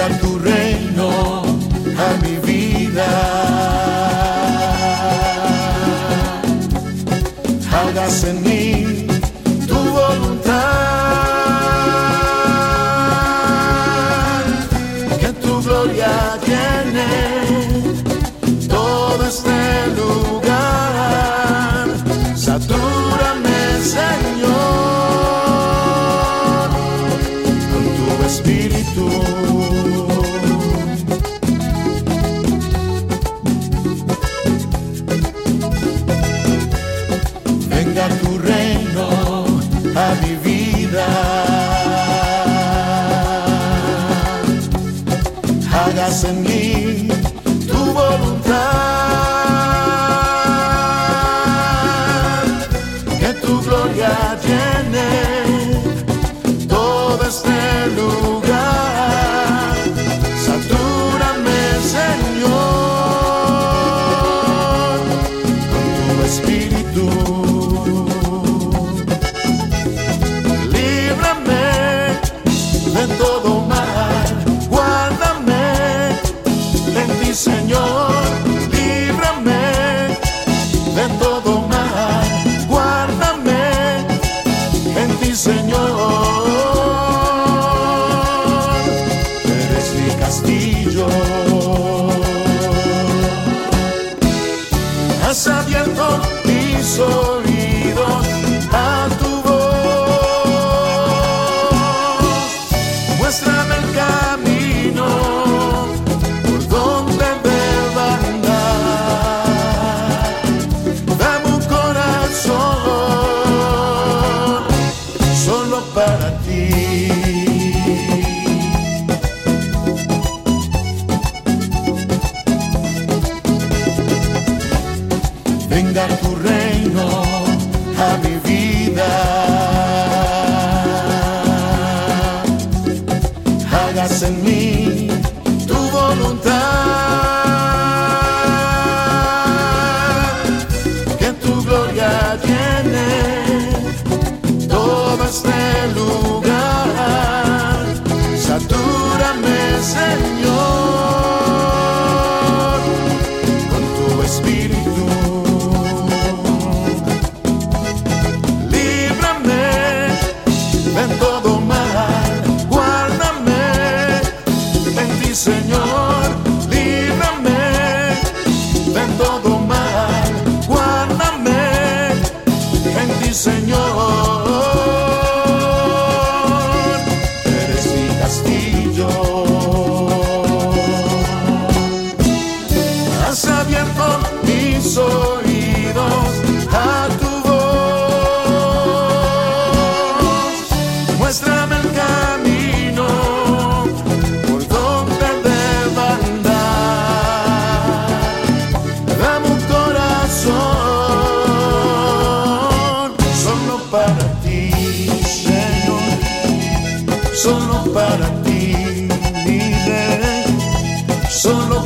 venga tu reino a mi vida. Hágase en mí tu voluntad, que tu gloria tiene todo este lugar. venga tu reino a mi vida. Hagas en mí Abierto mis venga tu reino a mi vida. Hagas en mí tu voluntad, que tu gloria llene todo este lugar. Satúrame, Señor,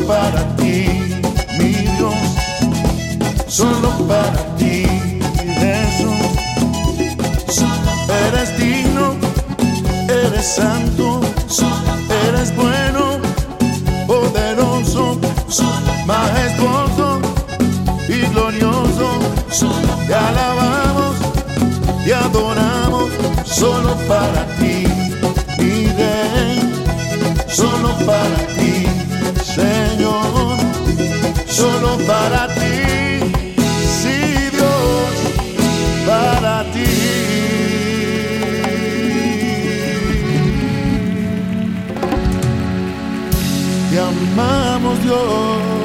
para ti, mi Dios. Solo para ti, Jesús. Eres digno, eres santo, eres bueno, poderoso, majestuoso y glorioso. Te alabamos y adoramos solo para ti, mi rey, solo para ti, Te amamos Dios.